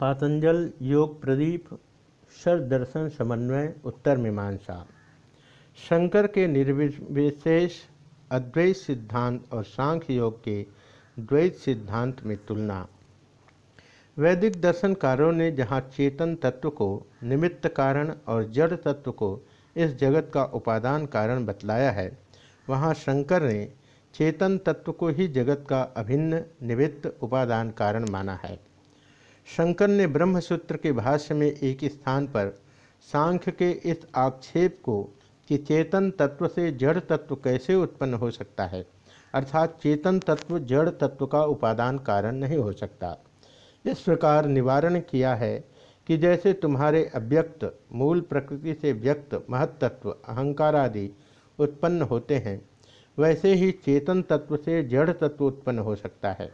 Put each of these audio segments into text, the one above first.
पातंजल योग प्रदीप, शर दर्शन समन्वय, उत्तर मीमांसा। शंकर के निर्विशेष अद्वैत सिद्धांत और सांख्य योग के द्वैत सिद्धांत में तुलना। वैदिक दर्शनकारों ने जहाँ चेतन तत्व को, निमित्त कारण और जड़ तत्व को इस जगत का उपादान कारण बतलाया है, वहाँ शंकर ने चेतन तत्व को ही जगत का अभिन्न, निमित्त उपादान कारण माना है। शंकर ने ब्रह्मसूत्र के भाष्य में एक स्थान पर सांख्य के इस आक्षेप को कि चेतन तत्व से जड़ तत्व कैसे उत्पन्न हो सकता है, अर्थात चेतन तत्व जड़ तत्व का उपादान कारण नहीं हो सकता। इस प्रकार निवारण किया है कि जैसे तुम्हारे अव्यक्त, मूल प्रकृति से व्यक्त महत्त्व अहंकार आदि उत्पन्न होते हैं, वैसे ही चेतन तत्व से जड़ तत्व उत्पन्न हो सकता है।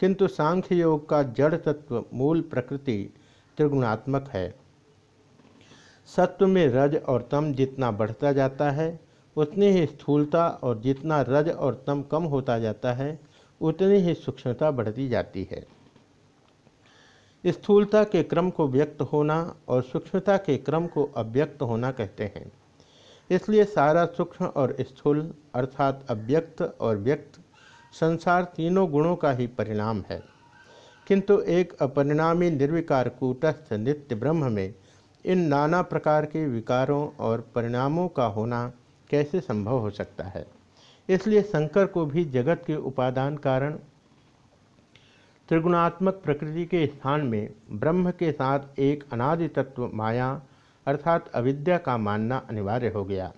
किंतु सांख्य योग का जड़ तत्व मूल प्रकृति त्रिगुणात्मक है। सत्व में रज और तम जितना बढ़ता जाता है, उतनी ही स्थूलता और जितना रज और तम कम होता जाता है, उतनी ही सूक्ष्मता बढ़ती जाती है। स्थूलता के क्रम को व्यक्त होना और सूक्ष्मता के क्रम को अव्यक्त होना कहते हैं। इसलिए सारा सूक्ष्म और स्थूल अर्थात अव्यक्त और व्यक्त संसार तीनों गुणों का ही परिणाम है। किंतु एक अपरिणामी निर्विकार कूटस्थ नित्य ब्रह्म में इन नाना प्रकार के विकारों और परिणामों का होना कैसे संभव हो सकता है? इसलिए शंकर को भी जगत के उपादान कारण, त्रिगुणात्मक प्रकृति के स्थान में ब्रह्म के साथ एक अनादि तत्व माया अर्थात अविद्या का मानना अनिवार्य हो गया,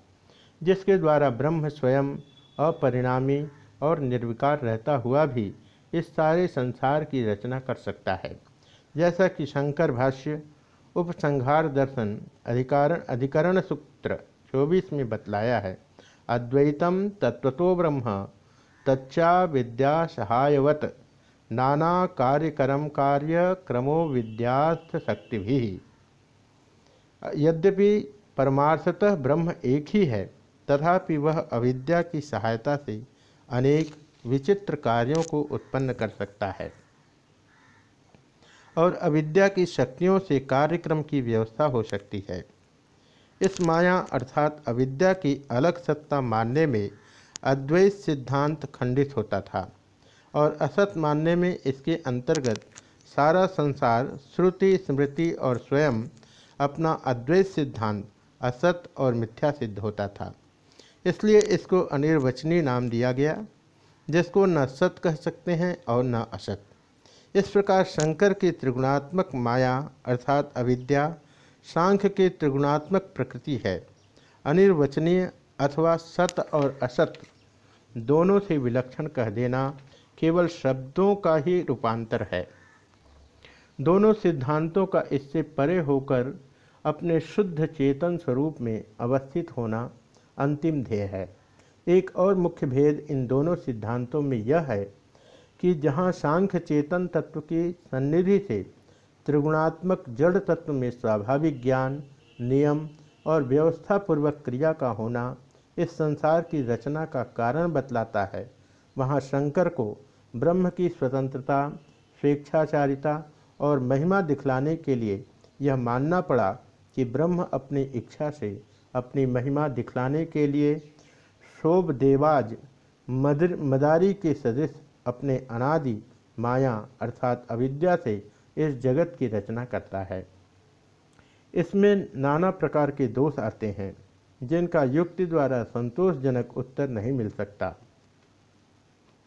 जिसके द्वारा ब्रह्म स्वयं अपरिणामी और निर्विकार रहता हुआ भी इस सारे संसार की रचना कर सकता है। जैसा कि शंकर भाष्य, उपसंहार दर्शन, अधिकारण, अधिकरण सूत्र 24 में बतलाया है, अद्वैतम तत्वतो ब्रह्म, तच्चा विद्या सहायवत, नाना कार्यक्रम कार्य क्रमो विद्यास्थ शक्ति भी यद्यपि परमार्थतः ब्रह्म एक ही है, तथापि वह अविद्या की सहायता से अनेक विचित्र कार्यों को उत्पन्न कर सकता है। और अविद्या की शक्तियों से कार्यक्रम की व्यवस्था हो सकती है। इस माया अर्थात अविद्या की अलग सत्ता मानने में अद्वैत सिद्धांत खंडित होता था और असत मानने में इसके अंतर्गत सारा संसार श्रुति, स्मृति और स्वयं अपना अद्वैत सिद्धांत, असत और मिथ्या सिद्ध होता था। इसलिए इसको अनिर्वचनीय नाम दिया गया, जिसको न सत कह सकते हैं और न असत। इस प्रकार शंकर की त्रिगुणात्मक माया अर्थात अविद्या, सांख्य की त्रिगुणात्मक प्रकृति है। अनिर्वचनीय अथवा सत और असत दोनों से विलक्षण कह देना केवल शब्दों का ही रूपांतर है। दोनों सिद्धांतों का इससे परे होकर अपने शुद्ध चेतन स्वरूप में अवस्थित होना अंतिम ध्येय है। एक और मुख्य भेद इन दोनों सिद्धांतों में यह है कि जहाँ सांख्य चेतन तत्व की सन्निधि से त्रिगुणात्मक जड़ तत्व में स्वाभाविक ज्ञान, नियम और व्यवस्थापूर्वक क्रिया का होना इस संसार की रचना का कारण बतलाता है। वहाँ शंकर को ब्रह्म की स्वतंत्रता, स्वेच्छाचारिता और महिमा दिखलाने के लिए यह मानना पड़ा कि ब्रह्म अपनी इच्छा से अपनी महिमा दिखलाने के लिए शोभ देवाज मदर, मदारी के सदृश अपने अनादि माया अर्थात अविद्या से इस जगत की रचना करता है। इसमें नाना प्रकार के दोष आते हैं, जिनका युक्ति द्वारा संतोषजनक उत्तर नहीं मिल सकता।